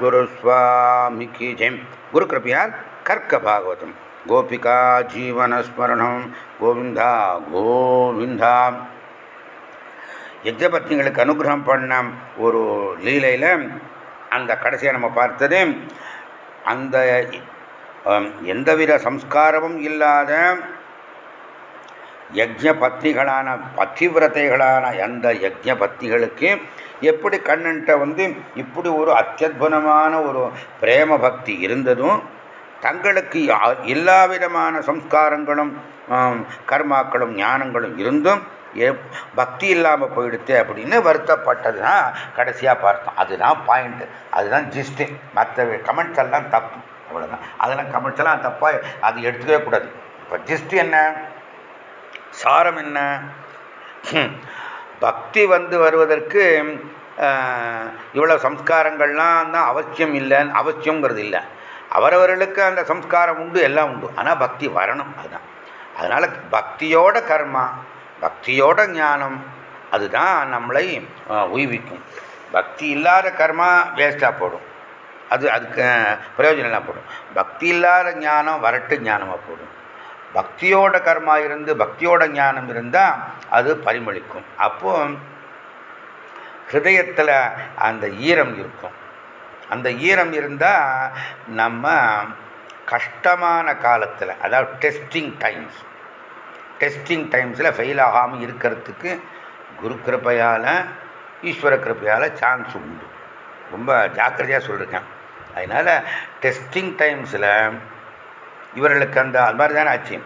குரு சுவாமி ஜெயம். குரு கிருப்பையால் கர்க்க பாகவதம். கோபிகா ஜீவனஸ்மரணம் கோவிந்தா கோவிந்தா. யஜ்ஞபத்னிகளுக்கு அனுகிரகம் பண்ண ஒரு லீலையில் அந்த கடைசியாக நம்ம பார்த்தது அந்த எந்தவித சம்ஸ்காரமும் இல்லாத யஜ்ய பத்னிகளான பத்திவிரதைகளான அந்த யஜ்ய எப்படி கண்ணன்ட்ட வந்து இப்படி ஒரு அத்தியுதமான ஒரு பிரேம பக்தி இருந்ததும் தங்களுக்கு எல்லா விதமான சம்ஸ்காரங்களும் கர்மாக்களும் ஞானங்களும் இருந்தும் பக்தி இல்லாமல் போயிடுத்து அப்படின்னு வருத்தப்பட்டது தான் கடைசியாக பார்த்தோம். அதுதான் பாயிண்ட்டு அதுதான் ஜிஸ்ட்டு மற்ற கமெண்ட்ஸ் எல்லாம் தப்பு. அவ்வளோதான் அதெல்லாம் கமெண்ட்ஸ் எல்லாம் தப்பாக அது எடுத்துக்கவே கூடாது. இப்போ ஜிஸ்ட் என்ன? சாரம் என்ன? பக்தி வந்து வருவதற்கு இவ்வளோ சம்ஸ்காரங்கள்லாம் தான் அவசியம் இல்லைன்னு அவசியங்கிறது இல்லை. அவரவர்களுக்கு அந்த சம்ஸ்காரம் உண்டு எல்லாம் உண்டு. ஆனால் பக்தி வரணும் அதுதான். அதனால் பக்தியோட கர்மா பக்தியோட ஞானம் அதுதான் நம்மளை உய்விக்கும். பக்தி இல்லாத கர்மா வேஸ்ட்டாக போடும். அது அதுக்கு பிரயோஜனம் எல்லாம் போடும். பக்தி இல்லாத ஞானம் வரட்டு ஞானமாக போடும். பக்தியோட கர்மா இருந்து பக்தியோட ஞானம் இருந்தால் அது பரிமளிக்கும். அப்போ ஹிருதயத்தில் அந்த ஈரம் இருக்கும். அந்த ஈரம் இருந்தால் நம்ம கஷ்டமான காலத்தில் அதாவது டெஸ்டிங் டைம்ஸ் டெஸ்டிங் டைம்ஸில் ஃபெயில் ஆகாமல் இருக்கிறதுக்கு குரு கிருப்பையால் ஈஸ்வர கிருப்பையால் சான்ஸ் உண்டு. ரொம்ப ஜாக்கிரதையாக சொல்லியிருக்கேன் அதனால் டெஸ்டிங் டைம்ஸில் இவர்களுக்கு அந்த அது மாதிரி தானே ஆச்சு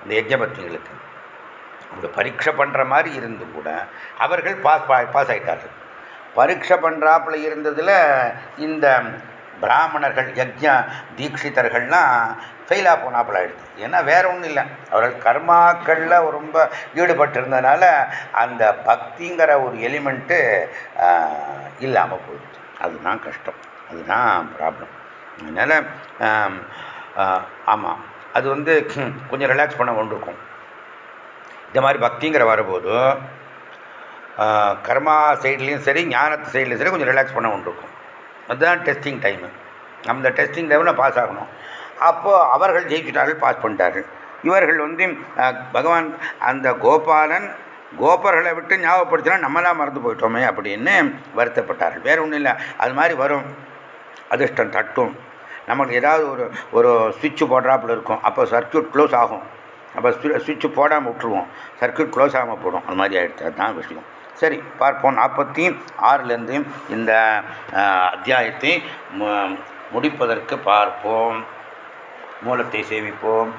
அந்த யஜ்ஞபத்திகளுக்கு அவங்க பரீட்சை பண்ணுற மாதிரி இருந்து கூட அவர்கள் பாஸ் பாஸ் ஆகிட்டார்கள் பரீட்சை பண்ணுறாப்புல இருந்ததில் இந்த பிராமணர்கள் யஜ்ய தீட்சிதர்கள்லாம் ஃபெயிலாக போனாப்புல ஆகிடுது ஏன்னா வேற ஒன்றும் இல்லை. அவர்கள் கர்மாக்களில் ரொம்ப ஈடுபட்டிருந்ததுனால அந்த பக்திங்கிற ஒரு எலிமெண்ட்டு இல்லாமல் போயிடுது அதுதான் கஷ்டம். அதுதான் ப்ராப்ளம் அதனால் ஆமாம் அது வந்து கொஞ்சம் ரிலாக்ஸ் பண்ண கொண்டிருக்கும். இந்த மாதிரி பக்திங்கிற வரும்போது கர்மா சைட்லேயும் சரி ஞானத்து சைட்லேயும் சரி கொஞ்சம் ரிலாக்ஸ் பண்ண கொண்டிருக்கும். அதுதான் டெஸ்டிங் டைமு அந்த டெஸ்டிங் டைமில் பாஸ் ஆகணும். அப்போது அவர்கள் ஜெயிச்சுட்டார்கள் பாஸ் பண்ணிட்டார்கள். இவர்கள் வந்து பகவான் அந்த கோபாலன் கோபர்களை விட்டு ஞாபகப்படுத்தினா நம்மளாம் மறந்து போயிட்டோமே அப்படின்னு வருத்தப்பட்டார்கள். வேற ஒன்றும் இல்லை. அது மாதிரி வரும். அதிர்ஷ்டம் தட்டும். நமக்கு ஏதாவது ஒரு ஒரு சுவிட்சு போடுறாப்புல இருக்கும். அப்போ சர்க்கியூட் க்ளோஸ் ஆகும். அப்போ சுவிட்சு போடாமல் விட்டுருவோம். சர்க்கியூட் க்ளோஸ் ஆகாமல் போடும். அது மாதிரி ஆகிடுச்சு அதுதான் விஷயம். சரி பார்ப்போம். நாற்பத்தி ஆறுலேருந்து இந்த அத்தியாயத்தை முடிப்பதற்கு பார்ப்போம். மூலத்தை சேமிப்போம்.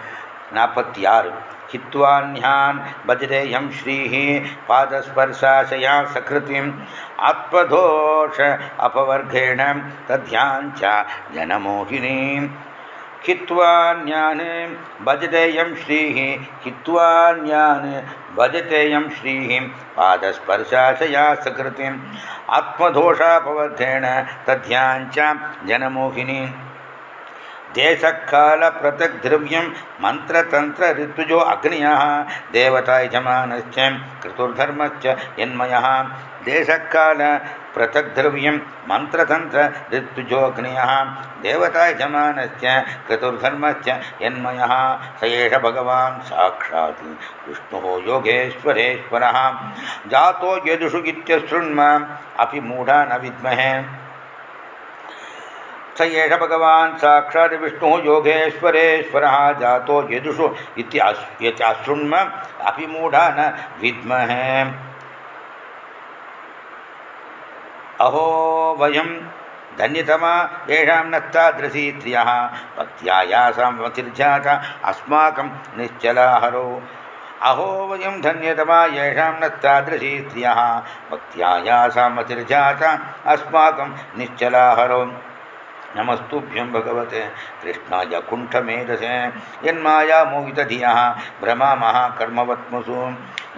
நாற்பத்தி ஆறு. हित्वान्यान् भजतेयं श्रीः पादस्पर्शाशया सकृतिम् आत्मदोष अपवर्गेण तद्ध्याञ्च जनमोहिनीम् हित्वान्यान् भजतेयं श्रीः हित्वान्यान् भजतेयं श्रीः पादस्पर्शाशया सकृतिम् आत्मदोषापवर्गेण तद्ध्याञ्च जनमोहिनीम् देशकाल पृथक् द्रव्यं मन्त्रतन्त्र ऋतुजो अग्नयः। देवता यजमानश्च कृतुर्धर्मश्च यन्मयः। देशकाल पृथक् द्रव्यं मन्त्रतन्त्र ऋतुजोऽग्नयः देवता यजमानश्च कृतुर्धर्मश्च यन्मयः। स एष भगवान् साक्षात् विष्णुः योगेश्वरेश्वरः। जातो यदुषु इत्यशृण्म मूढा न विद्महे। स एष भगवान् साक्षात् विष्णुः योगेश्वरेश्वरः जातो यदुषु इत्याशृण्म अपि मूढा न विद्महे। अहो वयं धन्यतमा येषां नत्तादृशी त्रियः भक्त्या यासामतिर्जाता अस्माकं निश्चलाहरो। अहो वयं धन्यतमा येषां नत्तादृशी त्रियः भक्त्या यासामतिर्जाता अस्माकं निश्चलाहरो। नमस्तुभ्यं भगवते कृष्णाय कुण्ठमेधसे, यन्माया मोहितधियः भ्रमामः कर्मवत्मसु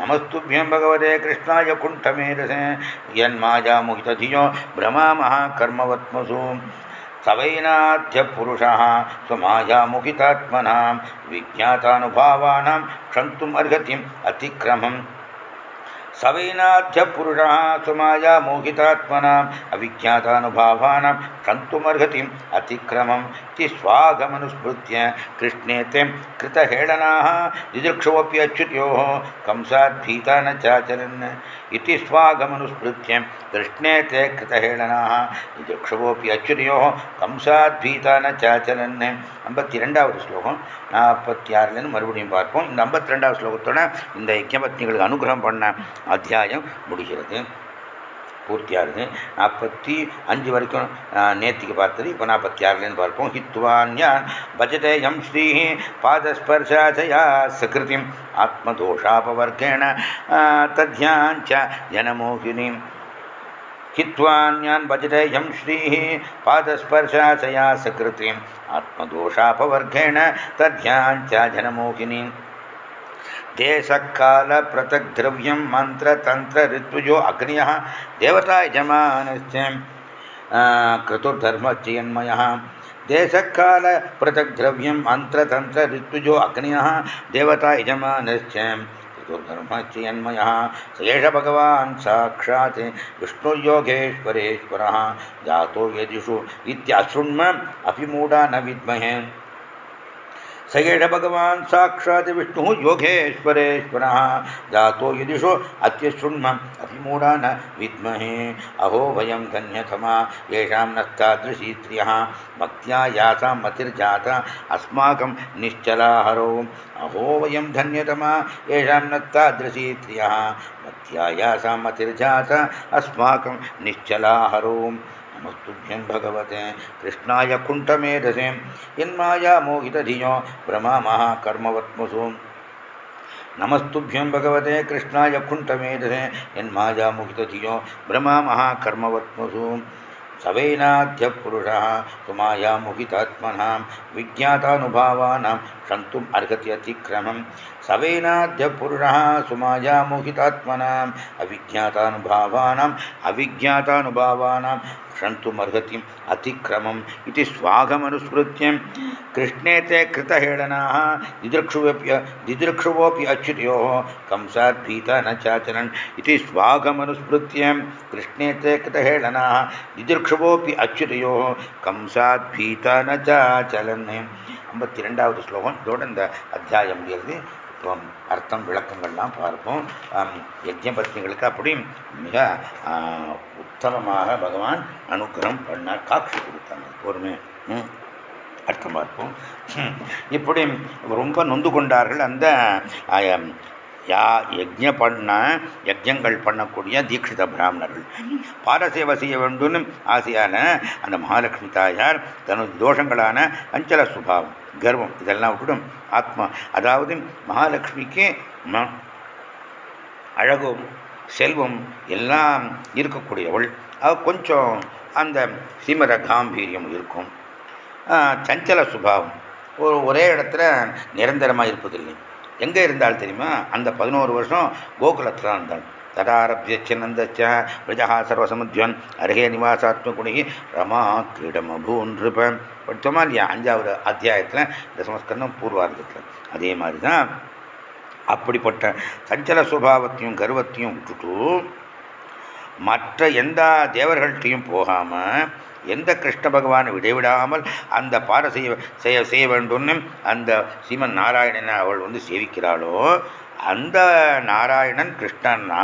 नमस्तुभ्यं भगवते कृष्णाय कुण्ठमेधसे, यन्माया मोहितधियो भ्रमामः कर्मवत्मसु सवैनाध्यपुरुषः स्वमायामुखितात्मनां विज्ञातानुभावानां क्षन्तुम् अर्हतिम् अतिक्रमम्। सवैनाध्य पुरुषः सुमाया मोहितात्मनाम् अविख्यातानुभावानां क्षन्तुमर्हतिम् अतिक्रमं इति स्वागमनुस्मृत्य कृष्णे ते कृतहेळनाः दिदृक्षोऽपि कंसाद्भीता भीता न चाचरन्। इति स्वागमनुस्मृत्य। कृष्णे ते कृतहेळनाः चक्षुवोऽपि अच्युतयोः कंसाद्भीता न चाचलन् ஐம்பத்தி ரெண்டாவது ஸ்லோகம் நாற்பத்தி ஆறுலேருந்து மறுபடியும் பார்ப்போம். இந்த ஐம்பத்தி ரெண்டாவது ஸ்லோகத்தோட இந்த யஜ்ஞபத்னிகளுக்கு அனுகிரகம் பண்ண அத்தியாயம் முடிகிறது. பூர்த்தியாகுது நாற்பத்தி அஞ்சு வரைக்கும் நேத்திக்கு பார்த்தது இப்போ நாற்பத்தி ஆறுலேருந்து பார்ப்போம் ஹித்வான்யான் பஜதே யம் ஸ்ரீ பாதஸ்பர்ஷாச்சயா சகிருதிம் ஆத்மதோஷாபவர்கேண தத்யாஞ்ச ஜனமோகினிம் हित्वान्यान् भजते यं श्रीः पादस्पर्शाचया सकृतिम् आत्मदोषापवर्गेण तद्ध्याञ्च जनमोहिनीम् देशकालपृथग्द्रव्यं मन्त्रतन्त्रऋत्विजो अग्न्यः देवता यजमानश्च क्रतुर्धर्मश्चयन्मयः देशकालपृथग्द्रव्यं मन्त्रतन्त्रऋत्विजो अग्न्यः देवता यजमानश्च दुर्धर्मश्चयन्मयः स एष भगवान् साक्षात् विष्णुयोगेश्वरेश्वरः जातो यदिषु इत्यशृण्म अपि मूढा न विद्महे। स भगवान् साक्षात् विष्णुः योगेश्वरेश्वरः। जातो यदिषो अत्यशृण्म अपि मूढा न विद्महे। अहो वयं धन्यतमा, येषां नस्तादृशी त्रियः भक्त्या यासां मतिर्जाता, अस्माकं निश्चलाहरो। अहो वयं धन्यतमा, येषां नत्तादृशी त्रियः भक्त्या यासां मतिर्जाता, अस्माकं निश्चलाहरो। नमस्तुभ्यं भगवते, कृष्णाय कुण्ठमेधसे, यन्माया मोहितधियो भ्रमामः कर्मवत्मसु नमस्तुभ्यं भगवते, कृष्णाय कुण्ठमेधसे, यन्माया मोहितधियो भ्रमामः कर्मवत्मसु सवेनाध्यपुरुषः सुमायामुहितात्मनां विज्ञातानुभावानां क्षन्तुम् अर्हति अतिक्रमम्। सवेनाध्यपुरुषः सुमायामुहितात्मनाम् अविज्ञातानुभावानाम् अविज्ञातानुभावानां क्षन्तुमर्हतिम् अतिक्रमम् इति स्वागमनुस्मृत्य कृष्णे ते कृतहेळनाः दिदृक्षुवप्य दिदृक्षुवोऽपि अच्युतयोः कंसात् भीता न चाचरन् इति स्वागमनुस्मृत्य कृष्णे ते कृतहेळनाः दिदृक्षुवोऽपि अच्युतयोः कंसात् भीता न चाचलन् ஐம்பத்தி ரெண்டாவது ஸ்லோகம் இதோட இந்த அத்தியாயம் முடியாது இப்போ அர்த்தம் விளக்கங்கள்லாம் பார்ப்போம் யஜ்ஞபத்னிகளுக்கு அப்படி மிக உத்தமமாக பகவான் அனுகிரகம் பண்ணார் காட்சி கொடுத்தாங்க. பொறுமை. அர்த்தம் பார்ப்போம். இப்படி ரொம்ப நொந்து கொண்டார்கள். அந்த யா யஜ்ய பண்ண யஜ்யங்கள் பண்ணக்கூடிய தீட்சித பிராமணர்கள். பாரசேவை செய்ய வேண்டும்னு ஆசையான அந்த மகாலட்சுமி தாயார் தனது தோஷங்களான அஞ்சல சுபாவம் கர்வம் இதெல்லாம் விட்டுடும். ஆத்மா அதாவது மகாலட்சுமிக்கு அழகும் செல்வம் எல்லாம் இருக்கக்கூடியவள். அவள் கொஞ்சம் அந்த சீமர காம்பீரியம் இருக்கும். சஞ்சல சுபாவம். ஒரு ஒரே இடத்துல நிரந்தரமாக இருப்பதில்லை. எங்கே இருந்தால் தெரியுமா? அந்த பதினோரு வருஷம் கோகுலத்தில் தான் இருந்தாள். ததாரபியச்ச நந்தச்ச பிரஜா சர்வசமுத்வன் அருகே நிவாசாத்மகுணி ரமா கிரீடம் அபூன்றிருப்ப படித்தோமா இல்லையா? அஞ்சாவது அத்தியாயத்தில் இந்த பூர்வார்த்தத்தில். அதே மாதிரி தான் அப்படிப்பட்ட சஞ்சல சுபாவத்தையும் கர்வத்தையும் விட்டுட்டு மற்ற எந்த தேவர்கள்ட்டையும் போகாமல் எந்த கிருஷ்ண பகவானை விடைவிடாமல் அந்த பார செய்ய செய்ய செய்ய வேண்டும்னு அந்த சீமன் நாராயணனை அவள் வந்து சேவிக்கிறாளோ அந்த நாராயணன் கிருஷ்ணன்னா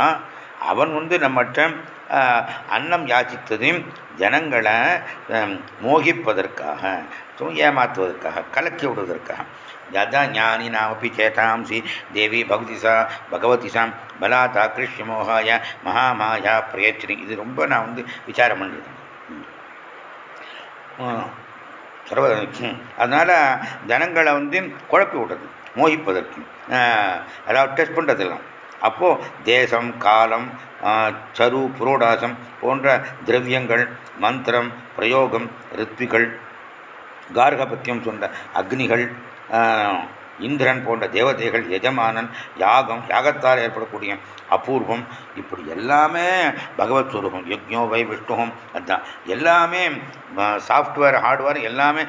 அவன் வந்து நம்மகிட்ட அன்னம் யாச்சித்ததையும் ஜனங்களை மோகிப்பதற்காக ஏமாற்றுவதற்காக கலக்கி விடுவதற்காக. जाताज्ञानिनामपि चेतांसि தேவி பகுதி பகவதிசாம் பகவதி சாம் பலாதா கிருஷ்யமோகாய மகாமாயா பிரயச்சினி இது ரொம்ப நான் வந்து விசாரம் பண்ணுறது சர்வ அதனால் ஜனங்களை வந்து குழப்பி விடுறது மோகிப்பதற்கு. அதாவது டெஸ்ட் பண்ணுறதெல்லாம் அப்போது தேசம் காலம் சரு புரோடாசம் போன்ற திரவியங்கள் மந்திரம் பிரயோகம் ரித்விகள் கார்கபத்தியம் சொன்ன அக்னிகள் இந்திரன் போன்ற தேவதைகள் எஜமானன் யாகம் யாகத்தால் ஏற்படக்கூடிய அபூர்வம் இப்படி எல்லாமே பகவத் சுரூபம் யக்ஞோ வை விஷ்ணுவும் அதுதான் எல்லாமே சாஃப்ட்வேர் ஹார்ட்வேர் எல்லாமே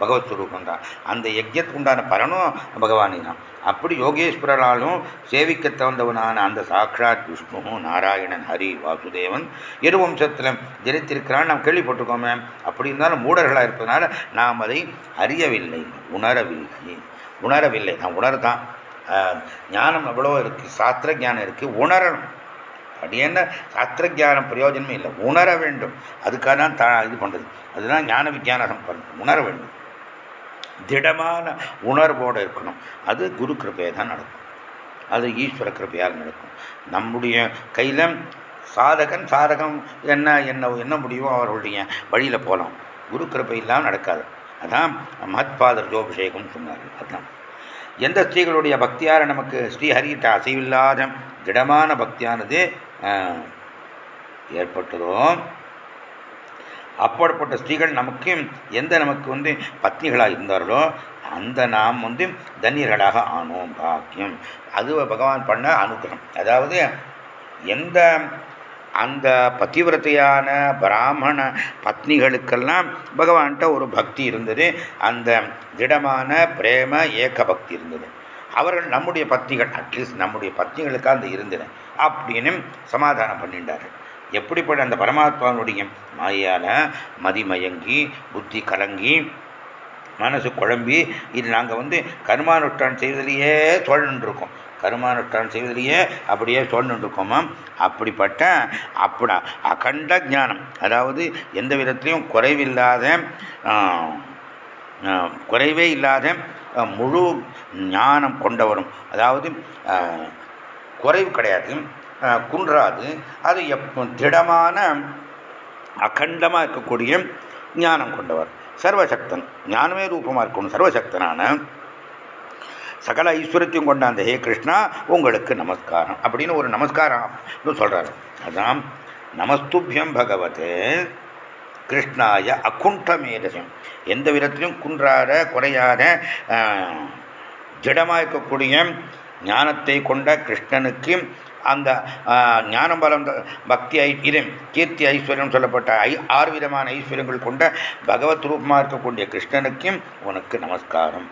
பகவத் ஸ்வரூபம் தான். அந்த யஜ்யத்துக்கு உண்டான பலனும் பகவானே தான் அப்படி யோகேஸ்வரராலும் சேவிக்க தகுந்தவனான அந்த சாக்ஷாத் விஷ்ணு நாராயணன் ஹரி வாசுதேவன் இருவம்சத்தில் ஜெனித்திருக்கிறான் நாம் கேள்விப்பட்டிருக்கோமே. அப்படி இருந்தாலும் மூடர்களாக இருப்பதனால நாம் அதை அறியவில்லை உணரவில்லை. உணரவில்லை. நான் உணர்தான். ஞானம் எவ்வளோ இருக்குது சாஸ்திர ஞானம் இருக்குது உணரணும். அப்படி என்ன? சாஸ்திர ஜானம் பிரயோஜனமே இல்லை. உணர வேண்டும். அதுக்காக தான் தா இது பண்ணுறது அதுதான் ஞான விஜயான சம்பந்தம் உணர வேண்டும். திடமான உணர்வோடு இருக்கணும். அது குரு கிருப்பையை தான் நடக்கும். அது ஈஸ்வர கிருப்பையால் நடக்கும். நம்முடைய கையில் சாதகன் சாதகம் என்ன என்ன என்ன முடியுமோ அவர்களுடைய வழியில் போகலாம் குரு கிருப்பை இல்லாமல் நடக்காது. அதான் மத்பாதர் ஜோபிஷேகம் சொன்னார். அதுதான் எந்த ஸ்ரீகளுடைய பக்தியார நமக்கு ஸ்ரீஹரிகிட்ட அசைவில்லாத திடமான பக்தியானது ஏற்பட்டதோ அப்படிப்பட்ட ஸ்ரீகள் நமக்கு எந்த நமக்கு வந்து பத்னிகளாக இருந்தார்களோ அந்த நாம் வந்து தன்னியர்களாக ஆனோம் பாக்கியம். அது பகவான் பண்ண அனுகிரகம். அதாவது எந்த அந்த பதிவிரத்தையான பிராமண பத்னிகளுக்கெல்லாம் பகவான்கிட்ட ஒரு பக்தி இருந்தது. அந்த திடமான பிரேம ஏக்க பக்தி இருந்தது. அவர்கள் நம்முடைய பத்திகள் அட்லீஸ்ட் நம்முடைய பத்னிகளுக்காக அந்த இருந்தன. அப்படின்னு சமாதானம் பண்ணிட்டார்கள். எப்படிப்பட்ட அந்த பரமாத்மாவுடைய மாயால மதிமயங்கி புத்தி கலங்கி மனசு குழம்பி இது நாங்கள் வந்து கர்மானுஷ்டான் செய்வதிலேயே இருக்கோம் கருமானுஷ்டானம் செய்வதிலேயே அப்படியே இருக்கோமா அப்படிப்பட்ட அப்பட அகண்ட ஞானம். அதாவது எந்த விதத்திலையும் குறைவில்லாத குறைவே இல்லாத முழு ஞானம் கொண்டவரும். அதாவது குறைவு கிடையாது. குன்றாது. அது எப் திடமான அகண்டமாக இருக்கக்கூடிய ஞானம் கொண்டவர். சர்வசக்தன். ஞானமே ரூபமாக இருக்கணும். சர்வசக்தனான சகல ஐஸ்வர்யத்தையும் கொண்ட அந்த ஹே கிருஷ்ணா உங்களுக்கு நமஸ்காரம். அப்படின்னு ஒரு நமஸ்காரம் சொல்கிறாரு அதான் நமஸ்துபியம் பகவத் கிருஷ்ணாய அக்குண்டமேதம் எந்த விதத்திலும் குன்றாத குறையாத ஜடமாக இருக்கக்கூடிய ஞானத்தை கொண்ட கிருஷ்ணனுக்கு அந்த ஞானம்பலம் பக்தி ஐஸ்வர்யம் கீர்த்தி ஐஸ்வர்யம் சொல்லப்பட்ட ஐ ஆறு விதமான ஐஸ்வர்யங்கள் கொண்ட பகவத் ரூபமாக இருக்கக்கூடிய கிருஷ்ணனுக்கும் உனக்கு நமஸ்காரம்.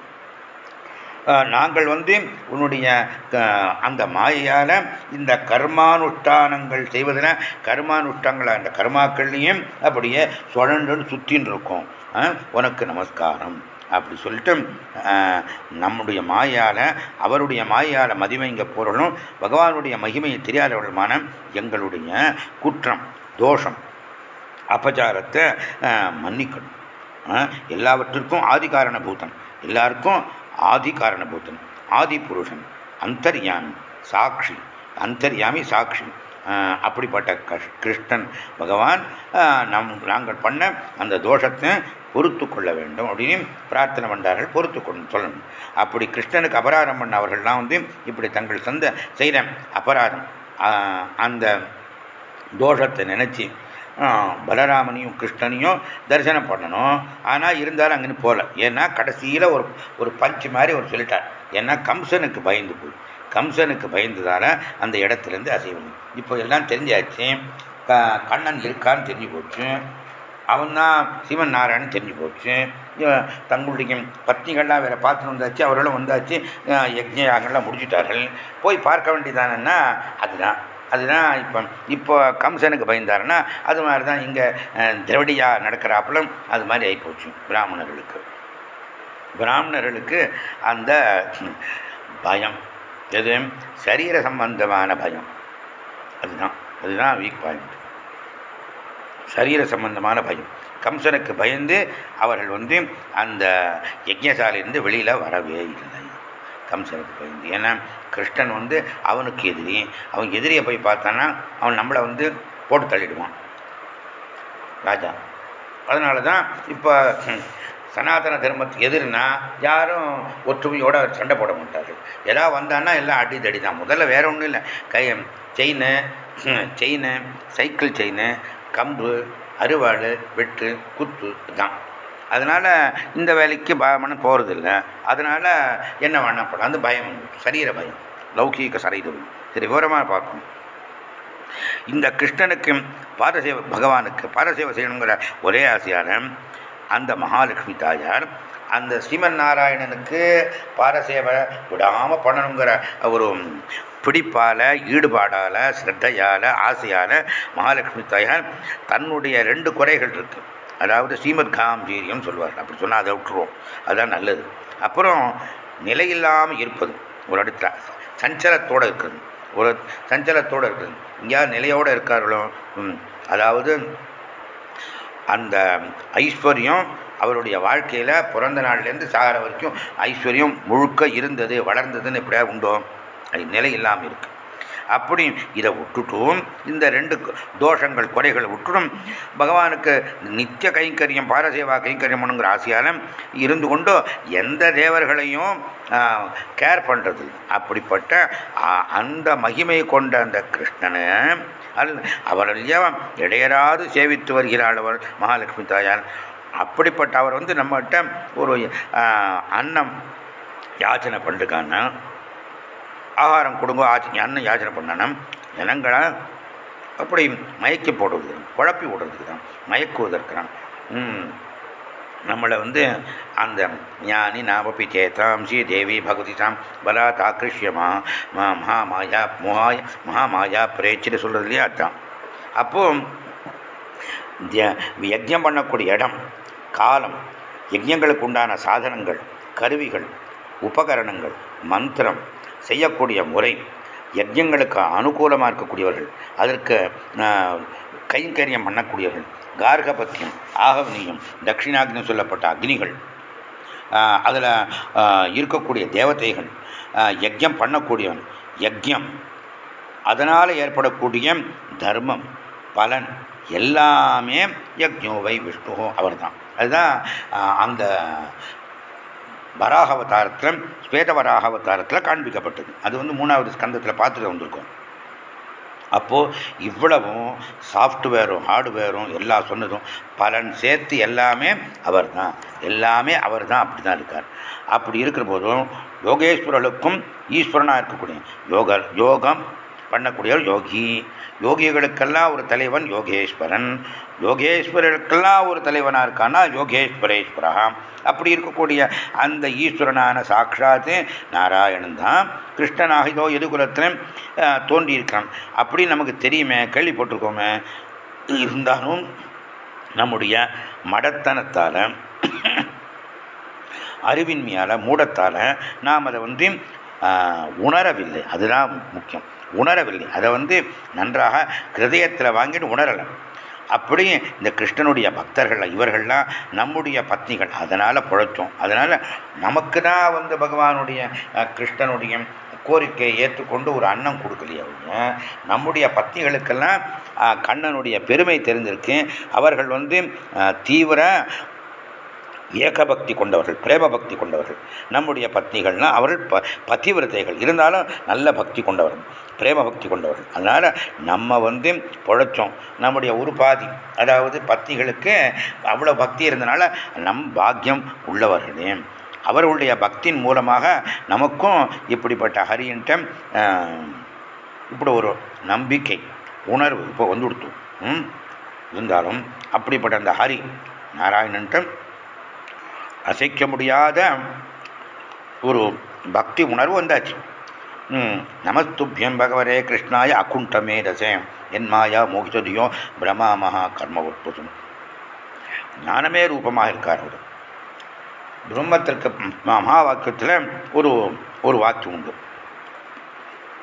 நாங்கள் வந்து உன்னுடைய அந்த மாயையால் இந்த கர்மானுஷ்டானங்கள் செய்வதில் கர்மானுஷ்டங்கள் அந்த கர்மாக்கள்லையும் அப்படியே சுழன்று சுற்றின்னு இருக்கோம். உனக்கு நமஸ்காரம். அப்படி சொல்லிட்டு நம்முடைய மாயால் அவருடைய மாயால் மதிமைங்க போகிறவர்களும் பகவானுடைய மகிமையை தெரியாதவர்களுமான எங்களுடைய குற்றம் தோஷம் அபச்சாரத்தை மன்னிக்கணும். எல்லாவற்றிற்கும் ஆதிகாரண பூதன் எல்லாருக்கும் ஆதி காரணபூதன் ஆதி புருஷன் அந்தர்யாமி சாட்சி அந்தர்யாமி சாட்சி. அப்படிப்பட்ட கிருஷ்ணன் பகவான் நம் நாங்கள் பண்ண அந்த தோஷத்தை பொறுத்து கொள்ள வேண்டும் அப்படின்னு பிரார்த்தனை பண்ணார்கள் பொறுத்து கொண்டு சொல்லணும். அப்படி கிருஷ்ணனுக்கு அபராதம் பண்ண அவர்கள்லாம் வந்து இப்படி தங்கள் சொந்த செய்த அபராதம் அந்த தோஷத்தை நினச்சி பலராமனையும் கிருஷ்ணனையும் தரிசனம் பண்ணணும். ஆனால் இருந்தாலும் அங்கேன்னு போகல. ஏன்னா கடைசியில் ஒரு ஒரு பஞ்சு மாதிரி அவர் சொல்லிட்டார். ஏன்னா கம்சனுக்கு பயந்து போய் கம்சனுக்கு பயந்ததால் அந்த இடத்துலேருந்து அசைவணும் இப்போ எல்லாம் தெரிஞ்சாச்சு. க கண்ணன் இருக்கான்னு தெரிஞ்சு போச்சு. அவன் தான் சிவன் நாராயணன் தெரிஞ்சு போச்சு. தங்களுடைய பத்னிகள்லாம் வேற பார்த்துட்டு வந்தாச்சு அவர்களும் வந்தாச்சு யஜ்ஞயாகலாம் முடிச்சுட்டார்கள். போய் பார்க்க வேண்டியதானன்னா அதுதான். அதுதான் இப்போ இப்போ கம்சனுக்கு பயந்தாருன்னா அது மாதிரி தான் இங்கே திரவிடியா நடக்கிறாப்புலம் அது மாதிரி ஆகிப்போச்சு பிராமணர்களுக்கு. பிராமணர்களுக்கு அந்த பயம். எது? சரீர சம்பந்தமான பயம். அதுதான். அதுதான் வீக் பாயிண்ட் சரீர சம்பந்தமான பயம். கம்சனுக்கு பயந்து அவர்கள் வந்து அந்த யஜ்யசாலையிலிருந்து வெளியில் வரவே இல்லை. கம்சனுக்கு பயந்து. ஏன்னா கிருஷ்ணன் வந்து அவனுக்கு எதிரி. அவன் எதிரியை போய் பார்த்தான்னா அவன் நம்மளை வந்து போட்டு தள்ளிடுவான். ராஜா. அதனால தான் இப்போ சனாதன தர்மத்துக்கு எதிர்னா யாரும் ஒற்றுமையோடு சண்டை போட மாட்டார். ஏதாவது வந்தான்னா எல்லாம் அடி தடி தான் முதல்ல வேற ஒன்றும் இல்லை. கை செயின் செயின் சைக்கிள் செயின் கம்பு அறுவாள் வெட்டு குத்து தான். அதனால் இந்த வேலைக்கு பாமனு போகிறதில்ல அதனால் என்ன பண்ணப்படும் அந்த பயம் சரீர பயம். லௌகீக சரீரம் சரி விவரமாக பார்க்கணும் இந்த கிருஷ்ணனுக்கு பாதசேவ பகவானுக்கு பாதசேவை செய்யணுங்கிற ஒரே ஆசையான அந்த மகாலட்சுமி தாயார் அந்த ஸ்ரீமன் நாராயணனுக்கு பாரசேவை விடாமல் பண்ணணுங்கிற ஒரு பிடிப்பால் ஈடுபாடால் ஸ்ரத்தையால் ஆசையால் மகாலட்சுமி தாயார் தன்னுடைய ரெண்டு குறைகள் இருக்குது அதாவது ஸ்ரீமத் காம்பீரியம் சொல்லுவார் அப்படி சொன்னால் அதை விட்டுருவோம். அதுதான் நல்லது. அப்புறம் நிலையில்லாமல் இருப்பது. ஒரு அடுத்த சஞ்சலத்தோடு இருக்குது ஒரு சஞ்சலத்தோடு இருக்குது எங்கேயாவது நிலையோடு இருக்கார்களோ? அதாவது அந்த ஐஸ்வர்யம் அவருடைய வாழ்க்கையில் பிறந்த நாள்லேருந்து சாகிற வரைக்கும் ஐஸ்வர்யம் முழுக்க இருந்தது வளர்ந்ததுன்னு எப்படியா உண்டோ? அது நிலை இல்லாமல் இருக்கு. அப்படி இதை விட்டுட்டும் இந்த ரெண்டு தோஷங்கள் குறைகளை விட்டுடும் பகவானுக்கு நித்திய கைங்கரியம் பாரசேவா கைங்கரியம் பண்ணுங்கிற ஆசையால் இருந்து கொண்டு எந்த தேவர்களையும் கேர் பண்ணுறது அப்படிப்பட்ட அந்த மகிமை கொண்ட அந்த கிருஷ்ணனை அல் அவரையே இடையராது சேவித்து வருகிறாள் அவர் மகாலட்சுமி தாயார். அப்படிப்பட்ட அவர் வந்து நம்மகிட்ட ஒரு அன்னம் யாச்சனை பண்ணிருக்கான்னா ஆகாரம் கொடுங்க ஆச்சு அண்ணன் யாச்சனை பண்ணணும். ஜனங்களை அப்படி மயக்கி போடுறது குழப்பி விடுறதுக்கு தான் மயக்குவதற்கு தான் நம்மளை வந்து அந்த ஞானி நாமப்பி சேத்தாம் ஸ்ரீ தேவி பகவதி தாம் பலாத் ஆக்கிருஷ்யமா மகா மாயா மோகாய மகா மாயா பிரேச்சிட்டு சொல்கிறது இல்லையா அதுதான் அப்போ யஜ்யம் பண்ணக்கூடிய இடம் காலம் யஜ்யங்களுக்கு உண்டான சாதனங்கள் கருவிகள் உபகரணங்கள் மந்திரம் செய்யக்கூடிய முறை யஜ்யங்களுக்கு அனுகூலமாக இருக்கக்கூடியவர்கள் அதற்கு கைங்கரியம் பண்ணக்கூடியவர்கள் கார்கபத்தியம் ஆகவனியம் தட்சிணாக்னி சொல்லப்பட்ட அக்னிகள் அதில் இருக்கக்கூடிய தேவதைகள் யஜ்யம் பண்ணக்கூடியவன் யஜ்யம். அதனால் ஏற்படக்கூடிய தர்மம் பலன் எல்லாமே யஜ்யோவை விஷ்ணுவோ அவர் தான் அதுதான் அந்த வராகவதாரத்தில் ஸ்வேத வராகவதாரத்தில் காண்பிக்கப்பட்டது. அது வந்து மூணாவது ஸ்கந்தத்தில் பார்த்துட்டு வந்திருக்கோம். அப்போது இவ்வளவும் சாஃப்ட்வேரும் ஹார்ட்வேரும் எல்லாம் சொன்னதும் பலன் சேர்த்து எல்லாமே அவர் தான் எல்லாமே அவர் தான் அப்படி தான் இருக்கார். அப்படி இருக்கிற போதும் யோகேஸ்வரர்களுக்கும் ஈஸ்வரனாக இருக்கக்கூடிய யோக யோகம் பண்ணக்கூடியவர் யோகி. யோகிகளுக்கெல்லாம் ஒரு தலைவன் யோகேஸ்வரன். யோகேஸ்வரர்களுக்கெல்லாம் ஒரு தலைவனாக இருக்கான்னா யோகேஸ்வரேஸ்வரா. அப்படி இருக்கக்கூடிய அந்த ஈஸ்வரனான சாட்சாத்து நாராயணன் தான் கிருஷ்ணனாக இதோ எதுகுலத்தில் தோன்றியிருக்கான் அப்படி நமக்கு தெரியுமே கேள்விப்பட்டிருக்கோமே. இருந்தாலும் நம்முடைய மடத்தனத்தால் அறிவின்மையால் மூடத்தால் நாம் அதை வந்து உணரவில்லை. அதுதான் முக்கியம். உணரவில்லை. அதை வந்து நன்றாக ஹிருதயத்தில் வாங்கிட்டு உணரலை அப்படியே இந்த கிருஷ்ணனுடைய பக்தர்கள் இவர்கள்லாம் நம்முடைய பத்னிகள். அதனால் பிழைச்சோம். அதனால் நமக்கு தான் வந்து பகவானுடைய கிருஷ்ணனுடைய கோரிக்கையை ஏற்றுக்கொண்டு ஒரு அன்னம் கொடுக்கலையே அவங்க நம்முடைய பத்னிகளுக்கெல்லாம் கண்ணனுடைய பெருமை தெரிந்திருக்கு அவர்கள் வந்து தீவிர ஏகபக்தி கொண்டவர்கள் பிரேம பக்தி கொண்டவர்கள். நம்முடைய பத்னிகள்னால் அவர்கள் ப பதிவிரதைகள் இருந்தாலும் நல்ல பக்தி கொண்டவர்கள் பிரேம பக்தி கொண்டவர்கள். அதனால் நம்ம வந்து பொழைச்சோம். நம்முடைய ஒரு பாதி அதாவது பத்திகளுக்கு அவ்வளோ பக்தி இருந்தனால நம் பாக்கியம் உள்ளவர்களே. அவர்களுடைய பக்தியின் மூலமாக நமக்கும் இப்படிப்பட்ட ஹரியன்ட்ட இப்படி ஒரு நம்பிக்கை உணர்வு இப்போ வந்து கொடுத்தோம் இருந்தாலும் அப்படிப்பட்ட அந்த ஹரி நாராயணன்ட்ட அசைக்க முடியாத ஒரு பக்தி உணர்வு வந்தாச்சு. நமஸ்துபியம் பகவரே கிருஷ்ணாய அகுண்டமே ரசே என் மாயா மோகிததியோ பிரமா மகா கர்ம உற்பசும் ஞானமே ரூபமாக இருக்கார் அவர். பிரம்மத்திற்கு மகா வாக்கியத்தில் ஒரு ஒரு வாக்கியம் உண்டு.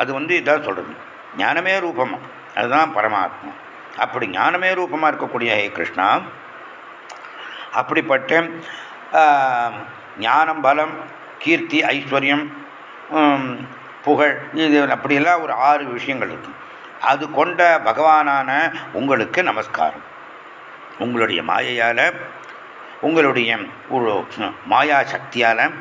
அது வந்து இதான் சொல்கிறது ஞானமே ரூபம் அதுதான் பரமாத்மா. அப்படி ஞானமே ரூபமாக இருக்கக்கூடிய ஹே கிருஷ்ணா அப்படிப்பட்ட ஞானம் பலம் கீர்த்தி ஐஸ்வர்யம் புகழ் இது அப்படியெல்லாம் ஒரு ஆறு விஷயங்கள் இருக்குது அது கொண்ட பகவானான உங்களுக்கு நமஸ்காரம். உங்களுடைய மாயையால் உங்களுடைய ஒரு மாயா சக்தியால்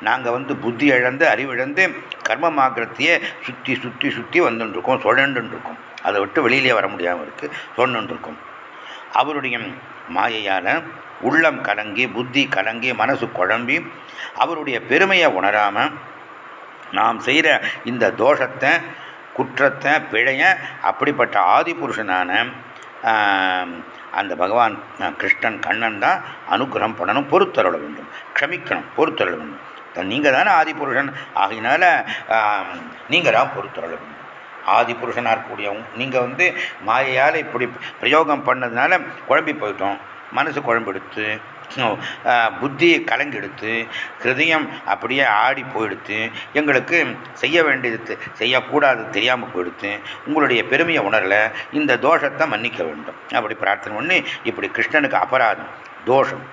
நாங்கள் வந்து புத்தி இழந்து அறிவிழந்து கர்மமாகிறதையே சுற்றி சுற்றி சுற்றி வந்துட்டுருக்கோம் சுழண்டுருக்கோம் அதை விட்டு வெளியிலே வர முடியாமல் இருக்குது சொன்னுருக்கோம் அவருடைய மாயையால் உள்ளம் கலங்கி புத்தி கலங்கி மனசு குழம்பி அவருடைய பெருமையை உணராமல் நாம் செய்கிற இந்த தோஷத்தை குற்றத்தை பிழைய அப்படிப்பட்ட ஆதி புருஷனான அந்த பகவான் கிருஷ்ணன் கண்ணன் தான் அனுகிரகம் பண்ணணும் பொறுத்தருள வேண்டும். க்ஷமிக்கணும் பொறுத்தருள வேண்டும். நீங்கள் தானே ஆதிபுருஷன். ஆகினால நீங்கள் தான் பொறுத்தருள வேண்டும். ஆதிபுருஷனாக இருக்கக்கூடிய நீங்கள் வந்து மாயையால் இப்படி பிரயோகம் பண்ணதுனால குழம்பி போயிட்டோம். மனசு குழம்பெடுத்து புத்தி கலங்கெடுத்து ஹிருதயம் அப்படியே ஆடி போயிடுத்து எங்களுக்கு செய்ய வேண்டியது செய்யக்கூடாது தெரியாமல் போயிடுத்து உங்களுடைய பெருமையை உணரல இந்த தோஷத்தை மன்னிக்க வேண்டும். அப்படி பிரார்த்தனை பண்ணி இப்படி கிருஷ்ணனுக்கு அபராதம் தோஷம்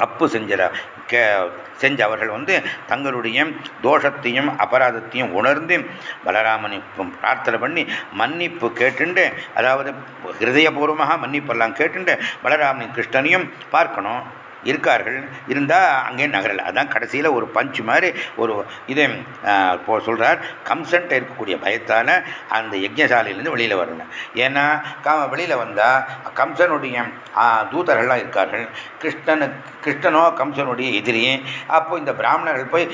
தப்பு செஞ்சிட கே செஞ்ச அவர்கள் வந்து தங்களுடைய தோஷத்தையும் அபராதத்தையும் உணர்ந்து பலராமனை பிரார்த்தனை பண்ணி மன்னிப்பு கேட்டுண்டு அதாவது ஹிருதயபூர்வமாக மன்னிப்பெல்லாம் கேட்டுண்டு பலராமனின் கிருஷ்ணனையும் பார்க்கணும். இருக்கார்கள். இருந்தால் அங்கே நகரலை. அதான் கடைசியில் ஒரு பஞ்சு மாதிரி ஒரு இது இப்போ சொல்கிறார் கம்சன்ட்ட இருக்கக்கூடிய பயத்தால் அந்த யஜ்யசாலையிலேருந்து வெளியில் வரணும் ஏன்னா க வெளியில் வந்தால் கம்சனுடைய தூதர்கள்லாம் இருக்கார்கள். கிருஷ்ணனு கிருஷ்ணனோ கம்சனுடைய எதிரியே அப்போ இந்த பிராமணர்கள் போய்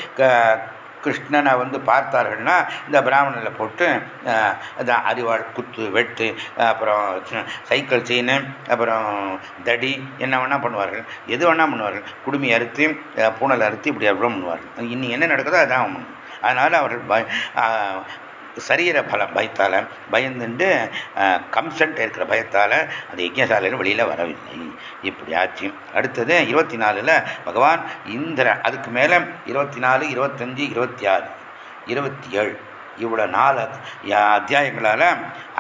கிருஷ்ணனை வந்து பார்த்தார்கள்னா இந்த பிராமணனில் போட்டு இந்த அறிவாள் குத்து வெட்டு அப்புறம் சைக்கிள் செயின் அப்புறம் தடி என்ன வேணால் பண்ணுவார்கள். எது வேணால் பண்ணுவார்கள். குடுமி அறுத்து பூனல் அறுத்து இப்படி அப்புறம் பண்ணுவார்கள். இன்னி என்ன நடக்குதோ அதான் அதனால் அவர்கள் சரீர பலம் பயத்தால் பயந்துட்டு கம்சன்ட் இருக்கிற பயத்தால் அந்த யஜ்யசாலையில் வெளியில் வரவில்லை. இப்படி ஆச்சு. அடுத்தது இருபத்தி நாலில் பகவான் இந்திர அதுக்கு மேலே இருபத்தி நாலு இருபத்தஞ்சி இருபத்தி ஆறு இருபத்தி ஏழு இவ்வளோ நாலு அத்தியாயங்களால்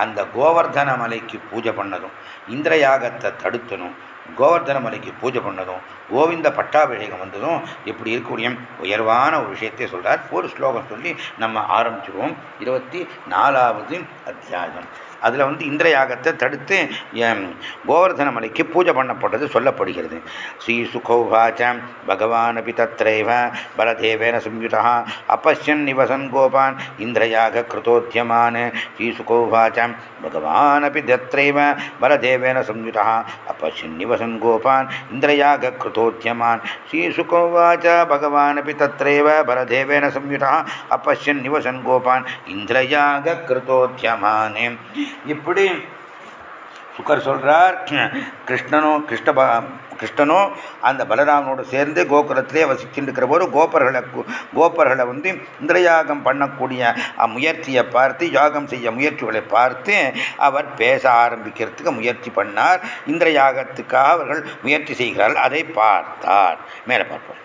அந்த கோவர்தன மலைக்கு பூஜை பண்ணதும் இந்திர யாகத்தை தடுத்தனும் கோவர்தன மலைக்கு பூஜை பண்ணதும் கோவிந்த பட்டாபிஷேகம் வந்ததும் இப்படி இருக்கக்கூடிய உயர்வான ஒரு விஷயத்தை சொல்கிறார் ஒரு ஸ்லோகம் சொல்லி நம்ம ஆரம்பிச்சிருவோம். இருபத்தி நாலாவது அத்தியாயம். அதில் வந்து இந்திர யாகத்தை தடுத்து கோவர்தன மலைக்கு பூஜை பண்ணப்பட்டது சொல்லப்படுகிறது. ஸ்ரீ சுகௌவாச்ச பகவான் அபி தத்ரைவ பலதேவேன சம்யுதா அப்பசியன் நிவசன் கோபான் இந்திரயாக கிருதோத்தியமான். ஸ்ரீ சுகௌவாச்ச பகவான் அபி தத்ரைவ பலதேவேன சம்யுதா அப்பசியன் நிவசன் கோபான் இந்திரயாக கிருதோத்தியமான். ஸ்ரீ சுகௌவாச்ச பகவான் அபி தத்ரைவ பலதேவேன சம்யுதா அப்பசியன் நிவசன் கோபான் இந்திரயாக கிருதோத்தியமானே. இப்படி சுக்கர் சொல்கிறார் கிருஷ்ணனும் கிருஷ்ண கிருஷ்ணனோ அந்த பலராமனோடு சேர்ந்து கோகுலத்திலே வசிச்சுருக்கிற போது கோபர்களை கோபர்களை வந்து இந்திரயாகம் பண்ணக்கூடிய முயற்சியை பார்த்து யாகம் செய்ய முயற்சிகளை பார்த்து அவர் பேச ஆரம்பிக்கிறதுக்கு முயற்சி பண்ணார். இந்திரயாகத்துக்காக அவர்கள் முயற்சி செய்கிறார்கள். அதை பார்த்தார். மேலே பார்ப்போம்.